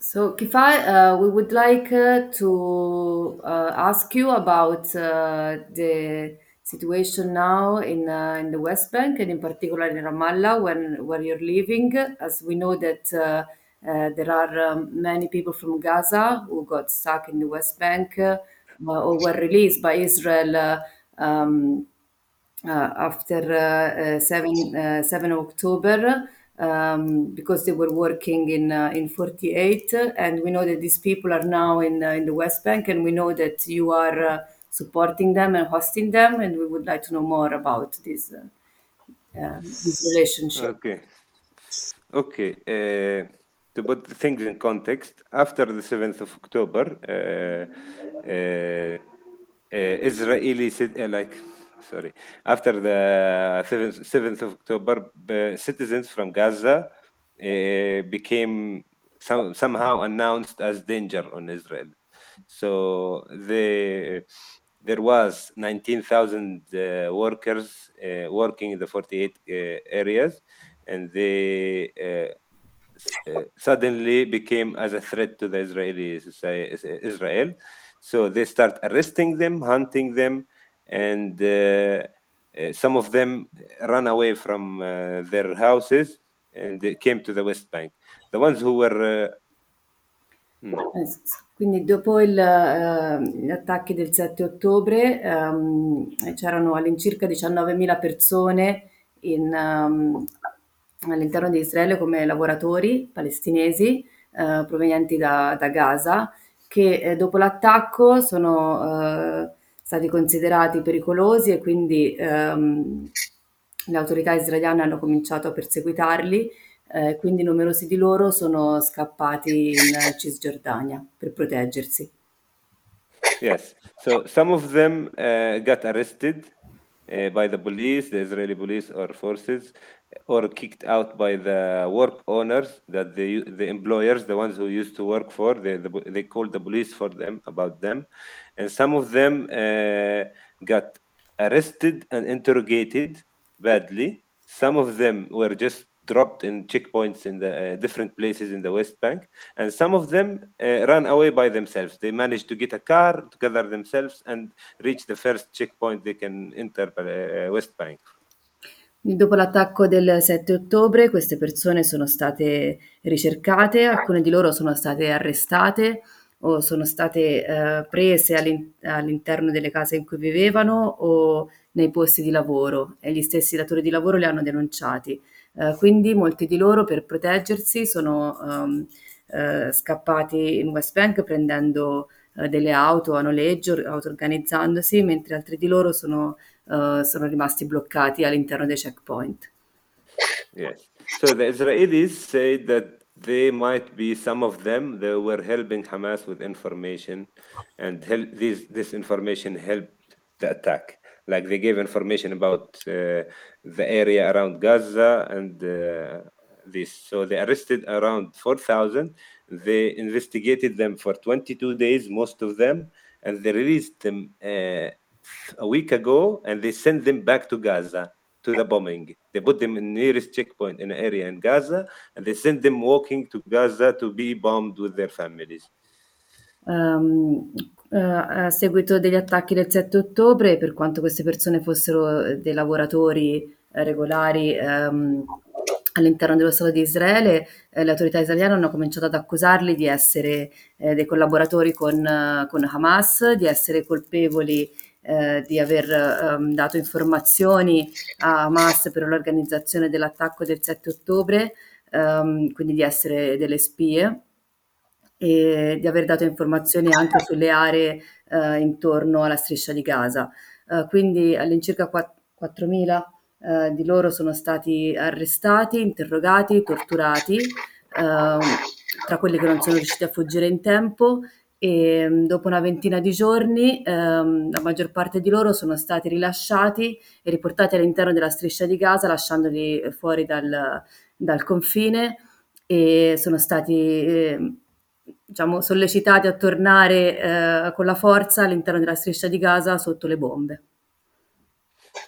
So, Kifai, uh, we would like uh, to uh, ask you about uh, the situation now in uh, in the West Bank and in particular in Ramallah, when where you're living. As we know that uh, uh, there are um, many people from Gaza who got stuck in the West Bank uh, or were released by Israel uh, um, uh, after uh, uh, 7, uh, 7 October um, because they were working in uh, in 48 and we know that these people are now in uh, in the West Bank and we know that you are uh, supporting them and hosting them and we would like to know more about this uh, uh, this relationship. Okay. Okay. Uh, to put things in context, after the 7th of October, Israeli like, sorry, after the 7th, 7th of October, citizens from Gaza uh, became some, somehow announced as danger on Israel. So the there was 19,000 uh, workers uh, working in the 48 uh, areas, and they suddenly became as a threat to the Israeli society, Israel. So they start arresting them, hunting them, and uh, uh, some of them ran away from uh, their houses and came to the West Bank. The ones who were uh, hmm. Eh, Quindi dopo il, eh, gli attacchi del 7 ottobre ehm, c'erano all'incirca 19.000 persone in, ehm, all'interno di Israele come lavoratori palestinesi eh, provenienti da, da Gaza che eh, dopo l'attacco sono eh, stati considerati pericolosi e quindi ehm, le autorità israeliane hanno cominciato a perseguitarli eh, quindi numerosi di loro sono scappati in Cisgiordania per proteggersi. Yes. So some of them uh, got arrested uh, by the police, the Israeli police or forces, or kicked out by the work owners that the the employers, the ones who used to work for, they the, they called the police for them about them, and some of them uh, got arrested and interrogated badly. Some of them were just dropped in checkpoints in the uh, different places in the West Bank, and some of them uh, ran away by themselves. They managed to get a car to gather themselves and reach the first checkpoint they can enter uh, West Bank. Dopo l'attacco del 7 ottobre queste persone sono state ricercate, alcune di loro sono state arrestate o sono state eh, prese all'in- all'interno delle case in cui vivevano o nei posti di lavoro e gli stessi datori di lavoro li hanno denunciati. Eh, quindi molti di loro per proteggersi sono ehm, eh, scappati in West Bank prendendo eh, delle auto a noleggio, auto-organizzandosi, mentre altri di loro sono, eh, sono rimasti bloccati all'interno dei checkpoint. Yes. So the Israelis say that they might be some of them they were helping Hamas with information, and hel- this this information helped the attack. Like they gave information about uh, the area around Gaza and uh, this. So they arrested around four thousand. They investigated them for twenty two days, most of them, and they released them uh, a week ago, and they sent them back to Gaza to the bombing. They put them in nearest checkpoint in an area in Gaza, and they sent them walking to Gaza to be bombed with their families. Ehm, eh, a seguito degli attacchi del 7 ottobre, per quanto queste persone fossero eh, dei lavoratori eh, regolari ehm, all'interno dello Stato di Israele, eh, le autorità israeliane hanno cominciato ad accusarli di essere eh, dei collaboratori con, con Hamas, di essere colpevoli eh, di aver ehm, dato informazioni a Hamas per l'organizzazione dell'attacco del 7 ottobre, ehm, quindi di essere delle spie e di aver dato informazioni anche sulle aree eh, intorno alla striscia di Gaza. Eh, quindi all'incirca 4.000 eh, di loro sono stati arrestati, interrogati, torturati, ehm, tra quelli che non sono riusciti a fuggire in tempo e mm, dopo una ventina di giorni ehm, la maggior parte di loro sono stati rilasciati e riportati all'interno della striscia di Gaza lasciandoli fuori dal, dal confine e sono stati eh, diciamo, sollecitati a tornare eh, con la forza all'interno della striscia di Gaza sotto le bombe.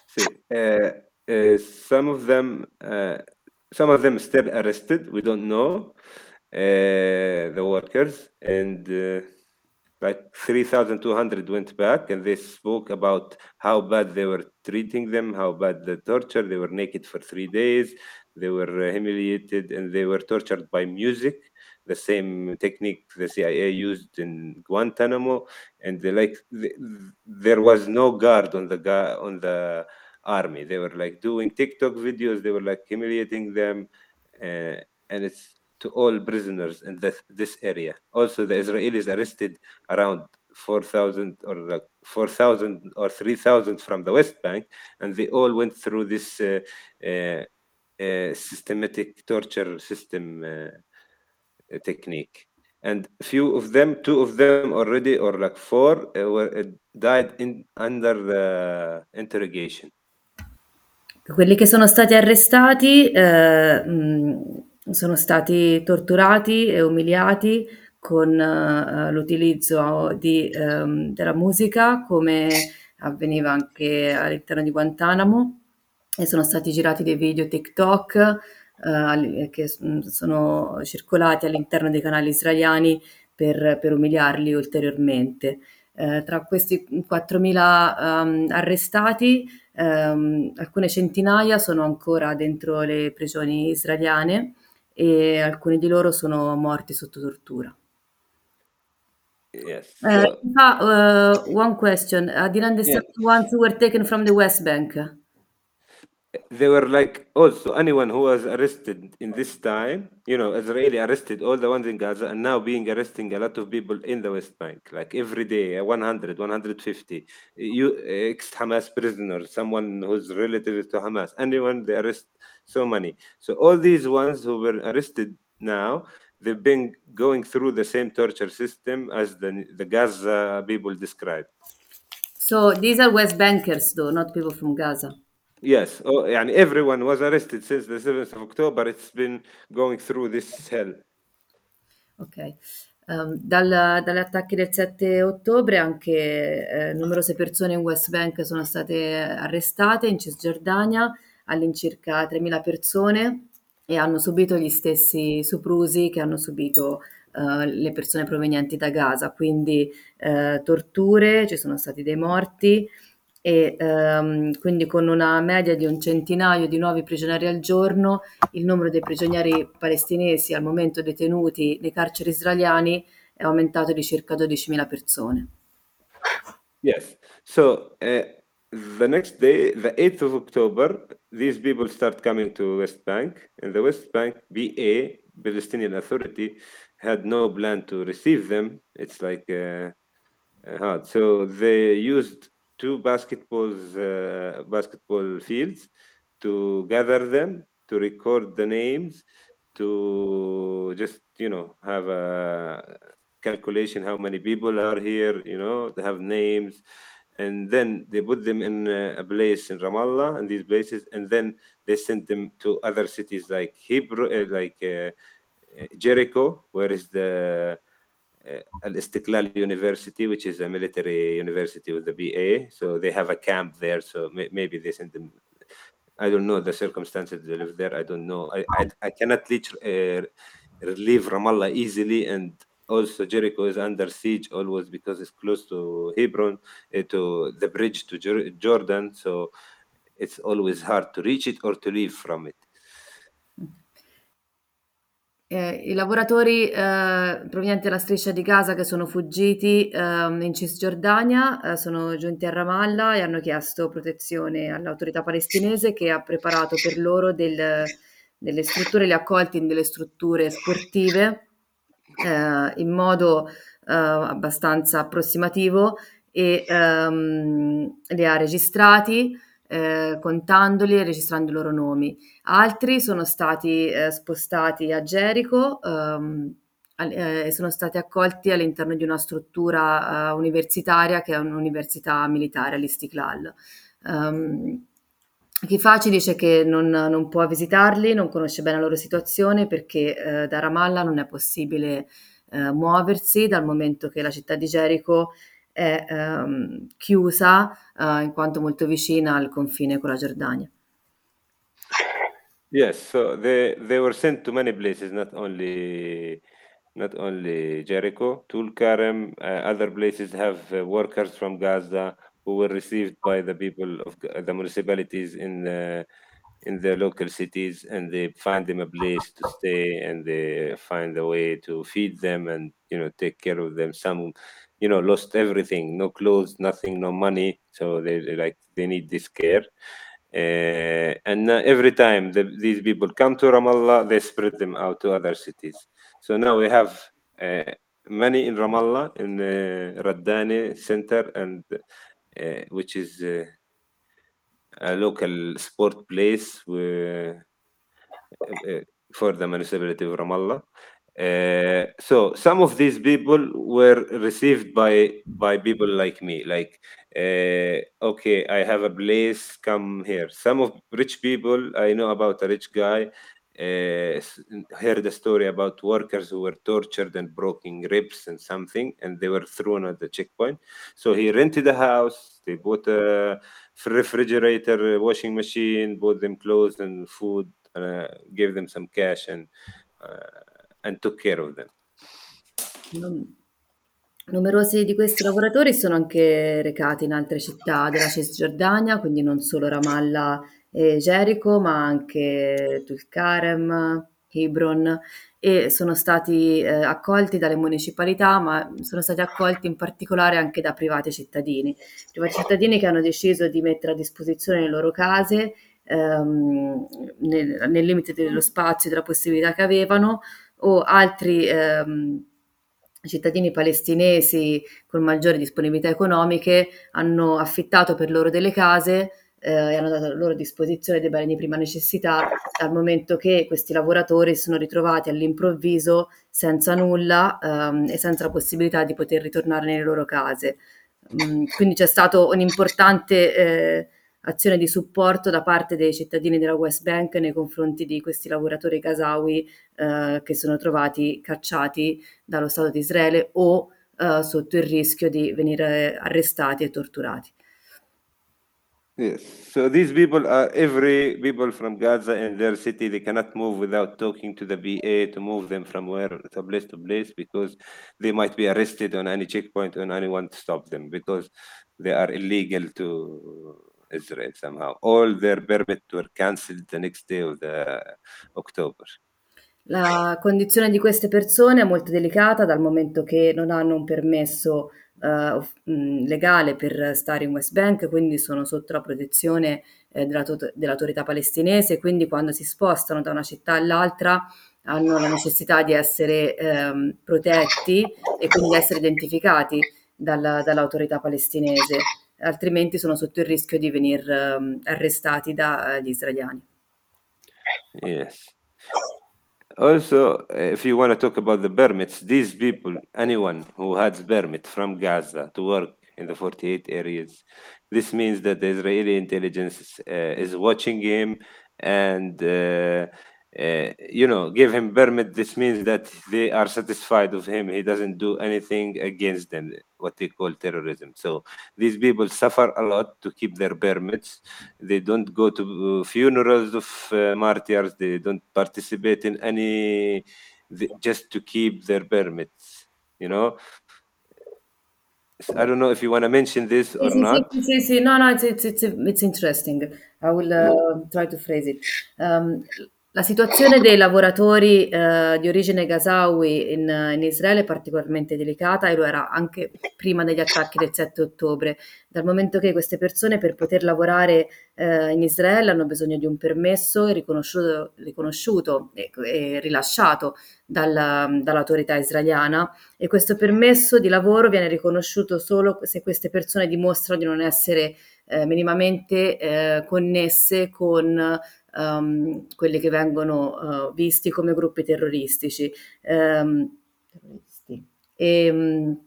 See, uh, uh, some of them, uh, some of them still arrested. We don't know. Uh, the workers, and uh, like 3,200 went back and they spoke about how bad they were treating them, how bad the torture. They were naked for three days, they were humiliated, and they were tortured by music, the same technique the CIA used in Guantanamo. And they, like the, there was no guard on the on the army. They were like doing TikTok videos. They were like humiliating them, uh, and it's to all prisoners in this, this area. Also, the Israelis arrested around 4,000 or like 4,000 or 3,000 from the West Bank, and they all went through this uh, uh, uh systematic torture system uh, technique. And few of them, two of them already, or like four, uh, were died in under the interrogation. Quelli che sono stati arrestati eh, sono stati torturati e umiliati con uh, l'utilizzo di, um, della musica come avveniva anche all'interno di Guantanamo e sono stati girati dei video TikTok uh, che sono circolati all'interno dei canali israeliani per, per umiliarli ulteriormente. Uh, tra questi 4.000 um, arrestati, um, alcune centinaia sono ancora dentro le prigioni israeliane e alcuni di loro sono morti sotto tortura. Yes. Uh, uh, one question. Didn't understand yes. ones who were taken from the West Bank. They were like oh, also anyone who was arrested in this time, you know, Israeli arrested all the ones in Gaza and now being arresting a lot of people in the West Bank, like every day, 100, 150. You ex-Hamas prisoners, someone who's relative to Hamas, anyone they arrest so many. So all these ones who were arrested now, they've been going through the same torture system as the, the Gaza people described. So these are West Bankers, though, not people from Gaza. Yes, oh, and everyone was arrested since the 7th of October. It's been going through this hell. Ok. Um, dal, dagli attacchi del 7 ottobre anche eh, numerose persone in West Bank sono state arrestate in Cisgiordania all'incirca 3.000 persone e hanno subito gli stessi soprusi che hanno subito uh, le persone provenienti da Gaza, quindi uh, torture, ci sono stati dei morti e um, quindi con una media di un centinaio di nuovi prigionieri al giorno, il numero dei prigionieri palestinesi al momento detenuti nei carceri israeliani è aumentato di circa 12.000 persone. Yes, so uh, the next day, the 8th of October, these people start coming to West Bank, and the West Bank BA, Palestinian Authority, had no plan to receive them. It's like uh, uh, hard. So they used two basketballs, uh, basketball fields to gather them, to record the names, to just you know have a calculation how many people are here. You know, they have names and then they put them in a place in Ramallah and these places, and then they sent them to other cities like Hebrew, uh, like uh, Jericho, where is the uh, Al Istiklal University, which is a military university with the BA. So they have a camp there. So may maybe they sent them. I don't know the circumstances they live there. I don't know. I I, I cannot reach, uh, leave Ramallah easily and also Jericho is under siege always because it's close to Hebron, uh, to the bridge to Jordan. So it's always hard to reach it or to leave from it. Eh, I lavoratori eh, provenienti dalla striscia di Gaza che sono fuggiti eh, in Cisgiordania eh, sono giunti a Ramallah e hanno chiesto protezione all'autorità palestinese che ha preparato per loro del, delle strutture, li ha accolti in delle strutture sportive eh, in modo eh, abbastanza approssimativo e ehm, li ha registrati eh, contandoli e registrando i loro nomi. Altri sono stati eh, spostati a Gerico ehm, e sono stati accolti all'interno di una struttura uh, universitaria che è un'università militare all'Istiklal. Um, Chi ci dice che non, non, può visitarli, non conosce bene la loro situazione perché eh, da Ramallah non è possibile eh, muoversi dal momento che la città di Gerico è ehm, chiusa eh, in quanto molto vicina al confine con la Giordania. Yes, so they, they were sent to many places, not only not only Jericho. Tulkarem, uh, other places have uh, workers from Gaza who were received by the people of the municipalities in the in the local cities, and they find them a place to stay, and they find a way to feed them and you know take care of them. Some, you know, lost everything, no clothes, nothing, no money, so they like they need this care. Uh, and every time the, these people come to Ramallah, they spread them out to other cities. So now we have uh, many in Ramallah, in the Raddani center, and uh, which is uh, a local sport place where, uh, for the municipality of Ramallah. Uh, so some of these people were received by by people like me like uh, okay i have a place come here. Some of rich people i know about a rich guy uh, heard a story about workers who were tortured and broken ribs and something and they were thrown at the checkpoint. So he rented a house they bought a refrigerator a washing machine bought them clothes and food uh, gave them some cash and uh, and took care of them. Numerosi di questi lavoratori sono anche recati in altre città della Cisgiordania, quindi non solo Ramallah e Gerico, ma anche Tulkarem, Hebron e sono stati eh, accolti dalle municipalità, ma sono stati accolti in particolare anche da privati cittadini. Privati cittadini che hanno deciso di mettere a disposizione le loro case ehm, nel, nel limite dello spazio e della possibilità che avevano o altri ehm, cittadini palestinesi con maggiori disponibilità economiche hanno affittato per loro delle case eh, e hanno dato a loro disposizione dei beni di prima necessità dal momento che questi lavoratori si sono ritrovati all'improvviso senza nulla ehm, e senza la possibilità di poter ritornare nelle loro case. Mm, quindi c'è stato un importante eh, azione di supporto da parte dei cittadini della West Bank nei confronti di questi lavoratori gazawi eh, che sono trovati cacciati dallo Stato di Israele o eh, sotto il rischio di venire arrestati e torturati. Yes. So these people are every people from Gaza in their city. They cannot move without talking to the BA to move them from where to place to place because they might be arrested on any checkpoint and anyone to stop them because they are illegal to Israel somehow. All their permits were cancelled the next day of the October. La condizione di queste persone è molto delicata dal momento che non hanno un permesso uh, legale per stare in West Bank, quindi sono sotto la protezione eh, dell'autorità palestinese, quindi quando si spostano da una città all'altra hanno la necessità di essere ehm, protetti e quindi di essere identificati dalla, dall'autorità palestinese altrimenti sono sotto il rischio di venir um, arrestati dagli israeliani. Yes. Also, if you want to talk about the permits, these people, anyone who has permit from Gaza to work in the 48 areas, this means that the Israeli intelligence uh, is watching him and uh, uh, you know, give him permit. This means that they are satisfied of him. He doesn't do anything against them, what they call terrorism. So these people suffer a lot to keep their permits. They don't go to funerals of uh, martyrs. They don't participate in any, just to keep their permits. You know. I don't know if you want to mention this or not. No, no, it's, it's, it's, it's interesting. I will uh, try to phrase it. Um, La situazione dei lavoratori eh, di origine Gazawi in, in, Israele è particolarmente delicata e lo era anche prima degli attacchi del 7 ottobre, dal momento che queste persone per poter lavorare eh, in Israele hanno bisogno di un permesso riconosciuto, riconosciuto e, e, rilasciato dalla, dall'autorità israeliana. E questo permesso di lavoro viene riconosciuto solo se queste persone dimostrano di non essere eh, minimamente eh, connesse con um, quelli che vengono uh, visti come gruppi terroristici. Um, terroristi. E, um,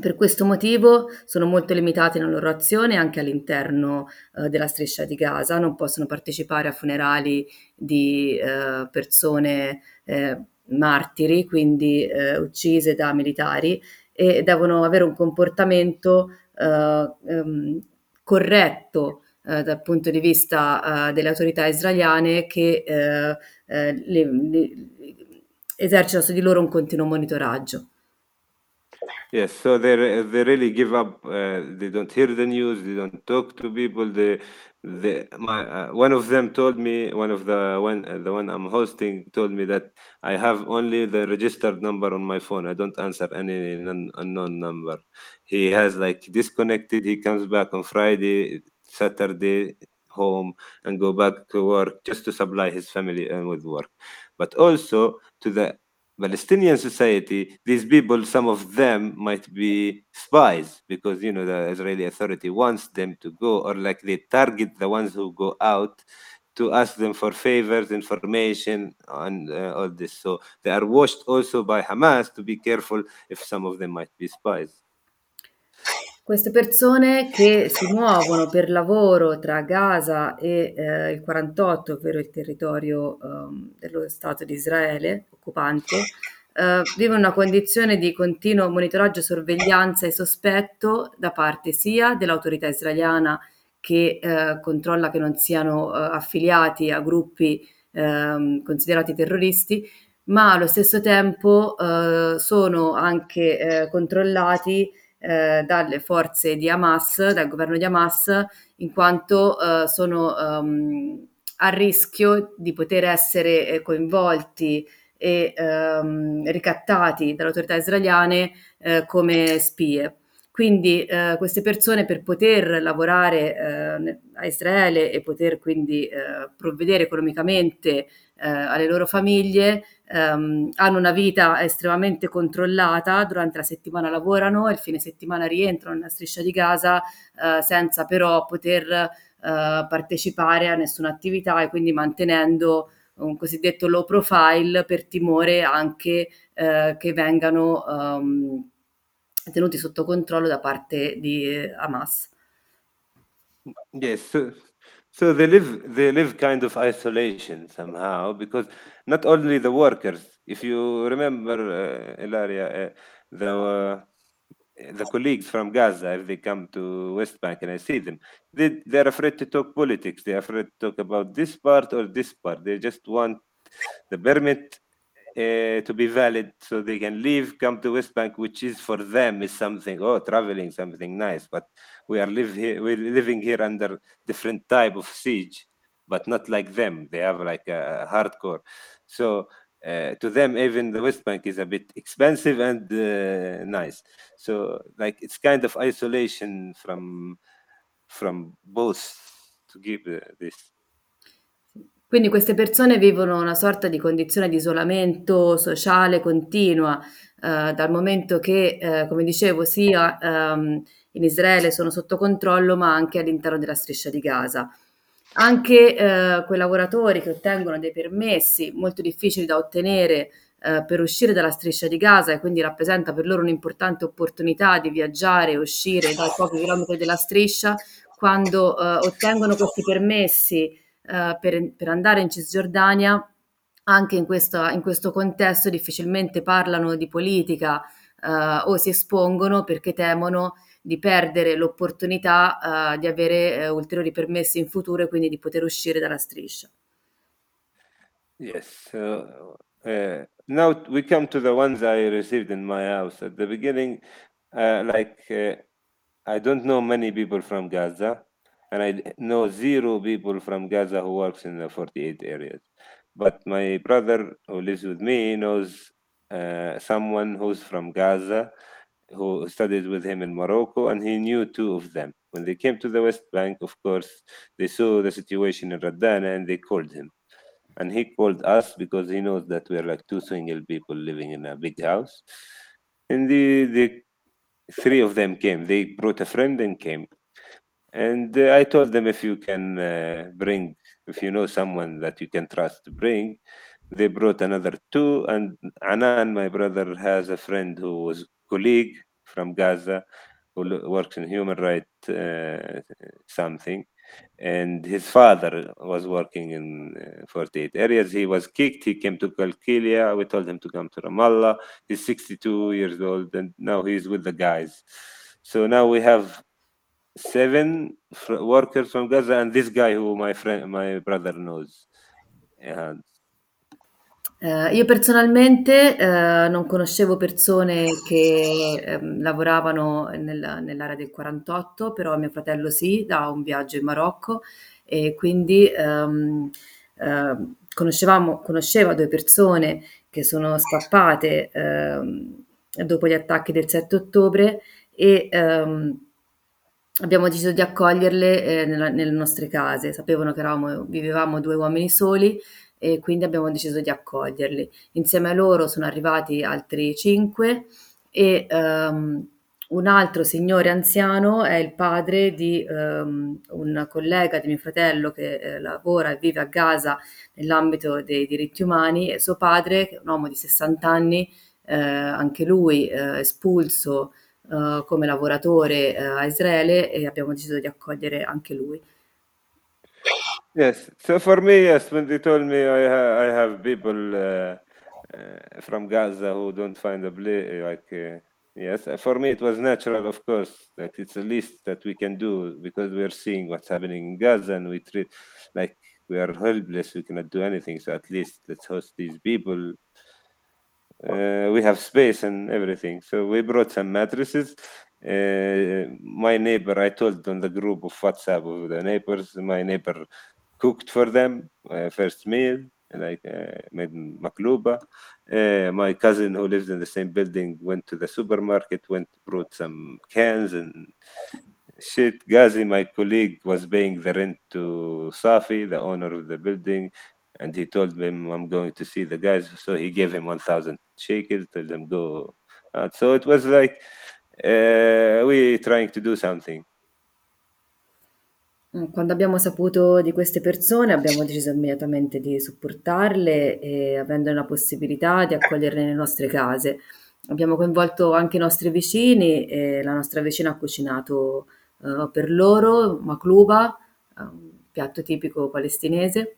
per questo motivo sono molto limitati nella loro azione anche all'interno uh, della striscia di Gaza, non possono partecipare a funerali di uh, persone eh, martiri, quindi eh, uccise da militari, e devono avere un comportamento um, corretto eh, dal punto di vista eh, delle autorità israeliane che eh, eh le, le, esercita su di loro un continuo monitoraggio. Yes, so they they really give up. Uh, they don't hear the news. They don't talk to people. They, they my uh, one of them told me one of the one uh, the one I'm hosting told me that I have only the registered number on my phone. I don't answer any non, unknown number. He has like disconnected. He comes back on Friday, Saturday home and go back to work just to supply his family and with work but also to the Palestinian society, these people, some of them might be spies because you know the Israeli authority wants them to go, or like they target the ones who go out to ask them for favors, information, and uh, all this. So they are watched also by Hamas to be careful if some of them might be spies. Queste persone che si muovono per lavoro tra Gaza e eh, il 48, ovvero il territorio um, dello Stato di Israele occupante, eh, vivono una condizione di continuo monitoraggio, sorveglianza e sospetto da parte sia dell'autorità israeliana che eh, controlla che non siano eh, affiliati a gruppi ehm, considerati terroristi, ma allo stesso tempo eh, sono anche eh, controllati eh, dalle forze di Hamas, dal governo di Hamas, in quanto eh, sono um, a rischio di poter essere eh, coinvolti e um, ricattati dalle autorità israeliane eh, come spie. Quindi eh, queste persone per poter lavorare eh, a Israele e poter quindi eh, provvedere economicamente eh, alle loro famiglie ehm, hanno una vita estremamente controllata, durante la settimana lavorano e il fine settimana rientrano nella striscia di Gaza eh, senza però poter eh, partecipare a nessuna attività e quindi mantenendo un cosiddetto low profile per timore anche eh, che vengano um, tenuti sotto controllo da parte di Hamas. Yes, so, so they live they live kind of isolation somehow because not only the workers. If you remember, uh, Ilaria, uh, the uh, the colleagues from Gaza, if they come to West Bank and I see them, they they're afraid to talk politics. They're afraid to talk about this part or this part. They just want the permit uh, to be valid so they can leave, come to West Bank, which is for them is something, oh, traveling, something nice. But we are live here, we're living here under different type of siege, but not like them. They have like a, hardcore. So uh, to them, even the West Bank is a bit expensive and uh, nice. So like it's kind of isolation from from both to give uh, this. Quindi queste persone vivono una sorta di condizione di isolamento sociale continua, eh, dal momento che, eh, come dicevo, sia ehm, in Israele sono sotto controllo, ma anche all'interno della striscia di Gaza. Anche eh, quei lavoratori che ottengono dei permessi molto difficili da ottenere eh, per uscire dalla striscia di Gaza e quindi rappresenta per loro un'importante opportunità di viaggiare e uscire dai pochi chilometri della striscia, quando eh, ottengono questi permessi eh, per, per, andare in Cisgiordania, anche in, questa, in, questo contesto difficilmente parlano di politica eh, o si espongono perché temono di perdere l'opportunità uh, di avere uh, ulteriori permessi in futuro e quindi di poter uscire dalla striscia. Yes. Uh, now we come to the ones I received in my house. At the beginning, like I don't know many people from Gaza. and I know zero people from Gaza who works in the 48 areas. But my brother who lives with me knows uh, someone who's from Gaza who studied with him in Morocco, and he knew two of them. When they came to the West Bank, of course, they saw the situation in Radana and they called him. And he called us because he knows that we're like two single people living in a big house. And the, the three of them came. They brought a friend and came. And uh, I told them if you can uh, bring, if you know someone that you can trust to bring, they brought another two. And Anan, my brother, has a friend who was colleague from Gaza who works in human rights uh, something. And his father was working in uh, 48 areas. He was kicked. He came to Kalkilia. We told him to come to Ramallah. He's 62 years old, and now he's with the guys. So now we have seven workers from Gaza and this guy who my friend, my brother knows. Yeah. Ehm, io personalmente, ehm, non conoscevo persone che, ehm, lavoravano nel nell'area del 48, però mio fratello sì, da un viaggio in Marocco e quindi, ehm, ehm, conoscevamo conosceva 2 persone che sono scappate, ehm, dopo gli attacchi del 7 ottobre e, ehm, abbiamo deciso di accoglierle, ehm, nella nelle nostre case. Sapevano che eravamo vivevamo 2 uomini soli e quindi abbiamo deciso di accoglierli. Insieme a loro sono arrivati altri 5 e, ehm, un altro signore anziano è il padre di, ehm, un collega di mio fratello che, ehm, lavora e vive a Gaza nell'ambito dei diritti umani e suo padre, un uomo di 60 anni, ehm, anche lui, ehm, espulso, uhm, come lavoratore, ehm, a Israele e abbiamo deciso di accogliere anche lui. Yes. So for me, yes, when they told me I ha I have people uh, uh, from Gaza who don't find a place, like, uh, yes, for me it was natural, of course, that it's the least that we can do because we are seeing what's happening in Gaza and we treat like we are helpless, we cannot do anything. So at least let's host these people. Uh, we have space and everything. So we brought some mattresses. Uh, my neighbor, I told on the group of WhatsApp of the neighbors, my neighbor cooked for them uh, first meal, like uh, made makluba. Uh, my cousin who lives in the same building went to the supermarket, went brought some cans and shit. Ghazi, my colleague, was paying the rent to Safi, the owner of the building, and he told him, "I'm going to see the guys." So he gave him 1,000 shekels, told them go. Uh, so it was like uh, we trying to do something. Mhmm, quando abbiamo saputo di queste persone abbiamo deciso immediatamente di supportarle e avendone la possibilità di accoglierle nelle nostre case. Abbiamo coinvolto anche i nostri vicini e la nostra vicina ha cucinato, uhm, per loro maklouba, un piatto tipico palestinese,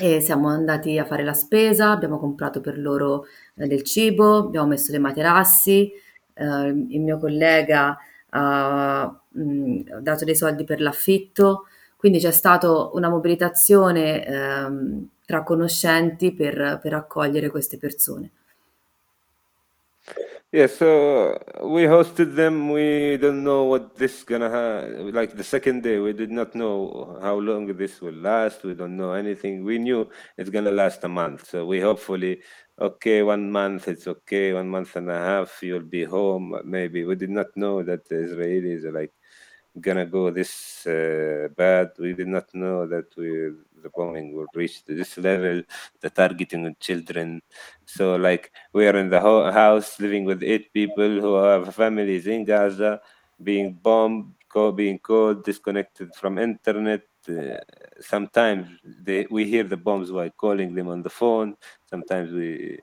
e siamo andati a fare la spesa, abbiamo comprato per loro, ehm, del cibo, abbiamo messo dei materassi, ehm, il mio collega ha, mhmm, dato dei soldi per l'affitto, quindi c'è stato una mobilitazione, ehm, tra conoscenti per per accogliere queste persone. Yeah, so we hosted them. We don't know what this gonna ha- like the second day. We did not know how long this will last. We don't know anything. We knew it's gonna last a month. So we hopefully, okay, one month it's okay. One month and a half you'll be home. Maybe we did not know that the Israelis are like gonna go this uh, bad. We did not know that we the bombing would reach to this level, the targeting of children. So like we are in the ho- house living with eight people who have families in Gaza, being bombed, co- being called, disconnected from internet. Uh, sometimes they, we hear the bombs while calling them on the phone. Sometimes we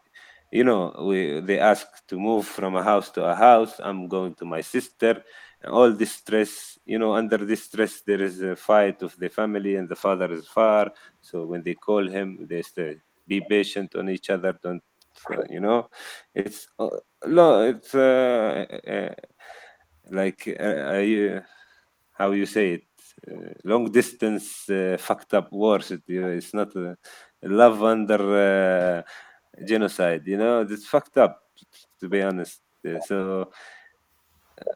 you know we they ask to move from a house to a house i'm going to my sister all this stress you know under this stress there is a fight of the family and the father is far. So when they call him they say be patient on each other don't you know. It's uh, it's uh, uh, like uh, uh, how you say it uh, long distance fucked up wars it, you know, it's not love under genocide you know it's fucked up to be honest. So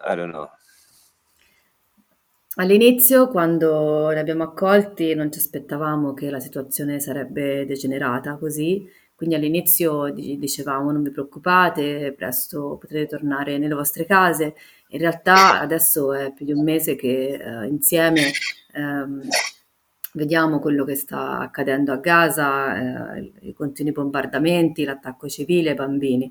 i don't know All'inizio, quando li abbiamo accolti, non ci aspettavamo che la situazione sarebbe degenerata così, quindi all'inizio di dicevamo: "Non vi preoccupate, presto potrete tornare nelle vostre case". In realtà adesso è più di un mese che, ehm, insieme, ehm, vediamo quello che sta accadendo a Gaza, ehm, i continui bombardamenti, l'attacco civile ai bambini.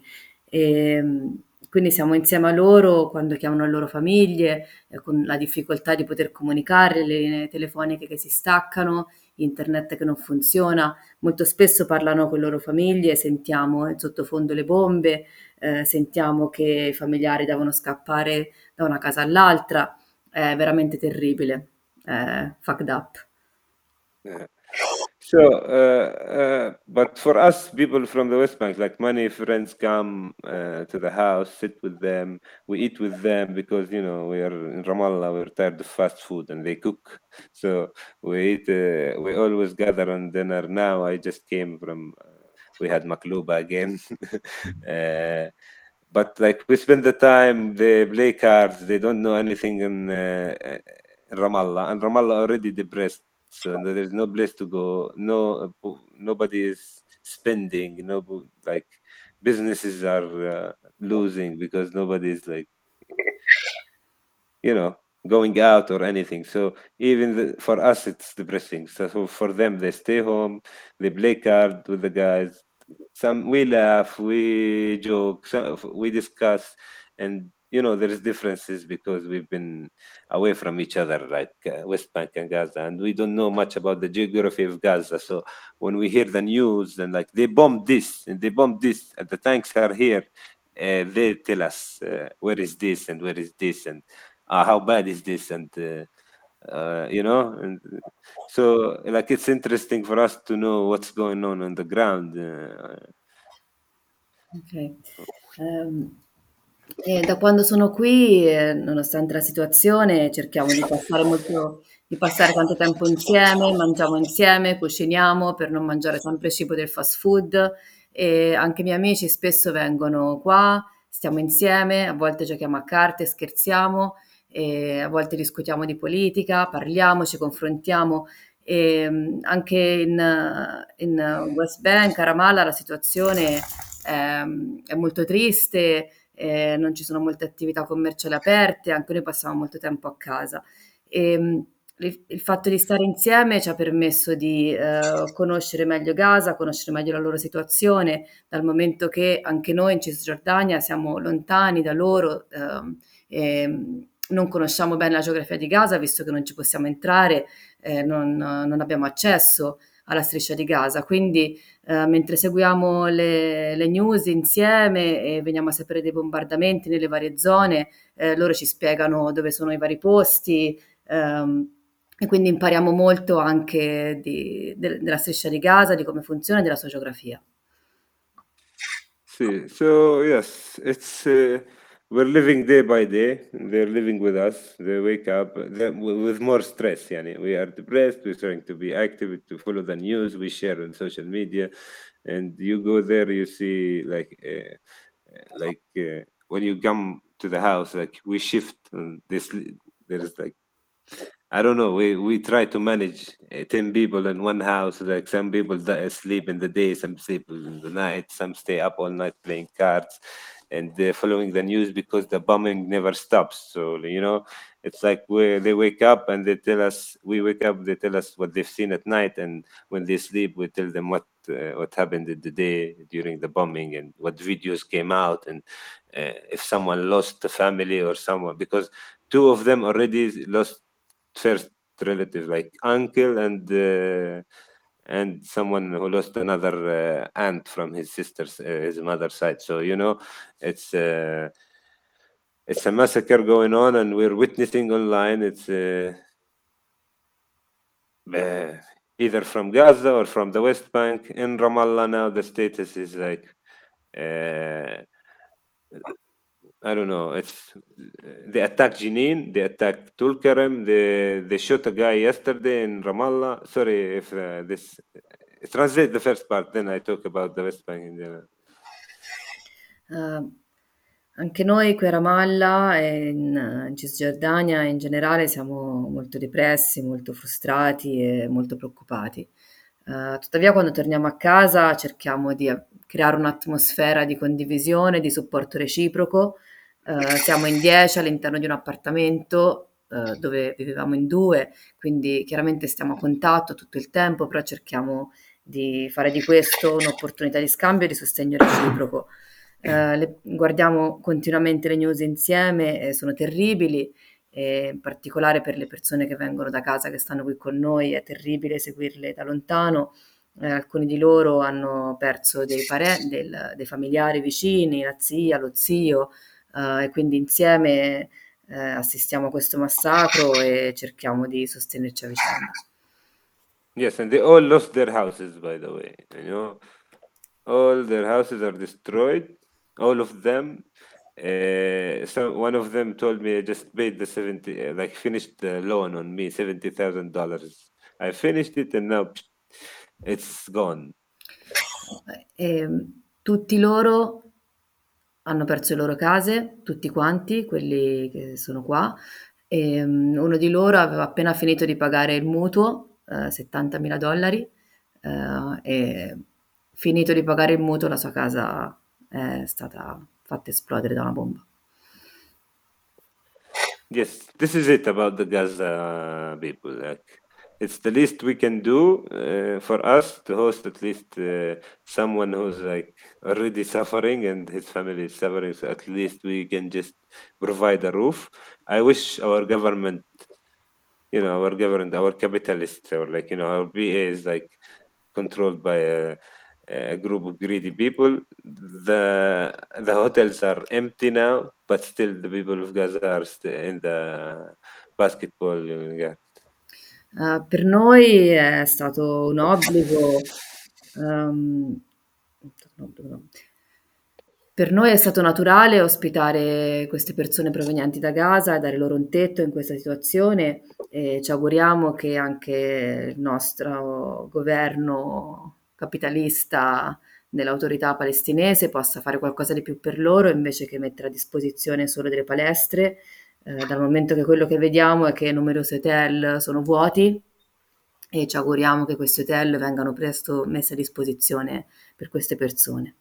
Ehm, quindi siamo insieme a loro quando chiamano le loro famiglie, ehm, con la difficoltà di poter comunicare, le linee telefoniche che si staccano, internet che non funziona. Molto spesso parlano con le loro famiglie, sentiamo in sottofondo le bombe, ehm, sentiamo che i familiari devono scappare da una casa all'altra. È veramente terribile, è fucked up. So, uh, uh, but for us, people from the West Bank, like many friends come uh, to the house, sit with them, we eat with them because you know we are in Ramallah, we're tired of fast food, and they cook. So we eat. Uh, we always gather on dinner. Now I just came from we had Makluba again. uh, but like we spend the time, they play cards. They don't know anything in, uh, in Ramallah, and Ramallah already depressed. So there's no place to go. No, nobody is spending. No, like businesses are uh, losing because nobody is like, you know, going out or anything. So even the, for us, it's depressing. So, so, for them, they stay home, they play card with the guys. Some we laugh, we joke, some, we discuss, and you know there's differences because we've been away from each other like uh, west bank and gaza and we don't know much about the geography of gaza. So when we hear the news and like they bombed this and they bombed this and the tanks are here uh, they tell us uh, where is this and where is this and uh, how bad is this and uh, uh, you know and so like it's interesting for us to know what's going on on the ground okay. um E da quando sono qui, ehm, nonostante la situazione, cerchiamo di passare molto di passare tanto tempo insieme, mangiamo insieme, cuciniamo per non mangiare sempre cibo del fast food e anche i miei amici spesso vengono qua, stiamo insieme, a volte giochiamo a carte, scherziamo, e a volte discutiamo di politica, parliamo, ci confrontiamo. E, ehm, anche in, in West Bank, a Ramallah, la situazione è, è molto triste eh, non ci sono molte attività commerciali aperte, anche noi passiamo molto tempo a casa. E, ehm, il, fatto di stare insieme ci ha permesso di eh, conoscere meglio Gaza, conoscere meglio la loro situazione, dal momento che anche noi in Cisgiordania siamo lontani da loro eh, non conosciamo bene la geografia di Gaza, visto che non ci possiamo entrare, eh, non, non abbiamo accesso alla striscia di Gaza. Quindi eh, mentre seguiamo le, le, news insieme e veniamo a sapere dei bombardamenti nelle varie zone, eh, loro ci spiegano dove sono i vari posti. Ehm, e quindi impariamo molto anche di, de, della striscia di Gaza, di come funziona e della sua geografia. Sì, so yes, it's uh, we're living day by day. They're living with us. They wake up with more stress. Yani we are depressed. We're trying to be active to follow the news. We share on social media, and you go there, you see like uh, like uh, when you come to the house, like we shift. this there's like I don't know. We we try to manage uh, ten people in one house. Like some people sleep in the day, some sleep in the night, some stay up all night playing cards and they're following the news because the bombing never stops. So you know, it's like where they wake up and they tell us. We wake up, they tell us what they've seen at night, and when they sleep, we tell them what uh, what happened in the day during the bombing and what videos came out, and uh, if someone lost a family or someone because two of them already lost first relative like uncle and uh, and someone who lost another uh, aunt from his sister's uh, his mother's side. So you know it's uh, it's a massacre going on and we're witnessing online. It's uh, uh, either from gaza or from the west bank. In ramallah now the status is like uh, I don't know. It's they attacked Jenin, they attacked Tulkarem, they they shot a guy yesterday in Ramallah. Sorry if uh, this translate the first part, then I talk about the West Bank in general. Uh, anche noi qui a Ramallah e in, in Cisgiordania in generale siamo molto depressi, molto frustrati e molto preoccupati. Uh, tuttavia quando torniamo a casa cerchiamo di creare un'atmosfera di condivisione, di supporto reciproco eh, siamo in 10 all'interno di un appartamento eh, dove vivevamo in due, quindi chiaramente stiamo a contatto tutto il tempo, però cerchiamo di fare di questo un'opportunità di scambio e di sostegno reciproco. Eh, le, guardiamo continuamente le news insieme, sono terribili, in particolare per le persone che vengono da casa, che stanno qui con noi, è terribile seguirle da lontano. Eh, alcuni di loro hanno perso dei, pare- del, dei familiari vicini, la zia, lo zio, uh, e quindi insieme eh, assistiamo a questo massacro e cerchiamo di sostenerci a vicenda. Yes, and they all lost their houses, by the way. You know, all their houses are destroyed, all of them. Uh, so one of them told me I just paid the 70, uh, like finished the loan on me, $70,000. I finished it and now it's gone. E tutti loro hanno perso le loro case, tutti quanti, quelli che sono qua. E, uno di loro aveva appena finito di pagare il mutuo, eh, 70.000 dollari, eh, e finito di pagare il mutuo la sua casa è stata fatta esplodere da una bomba. Yes, this is it about the Gaza people. Like, it's the least we can do uh, for us to host at least uh, someone who's like already suffering and his family is suffering. So at least we can just provide a roof. I wish our government, you know, our government, our capitalists, or like you know, our BA is like controlled by a, a group of greedy people. The the hotels are empty now, but still the people of Gaza are in the basketball. Yeah. Uh, per noi è stato un obbligo, um, per noi è stato naturale ospitare queste persone provenienti da Gaza e dare loro un tetto in questa situazione e ci auguriamo che anche il nostro governo capitalista nell'autorità palestinese possa fare qualcosa di più per loro invece che mettere a disposizione solo delle palestre eh, dal momento che quello che vediamo è che numerosi hotel sono vuoti e ci auguriamo che questi hotel vengano presto messi a disposizione per queste persone.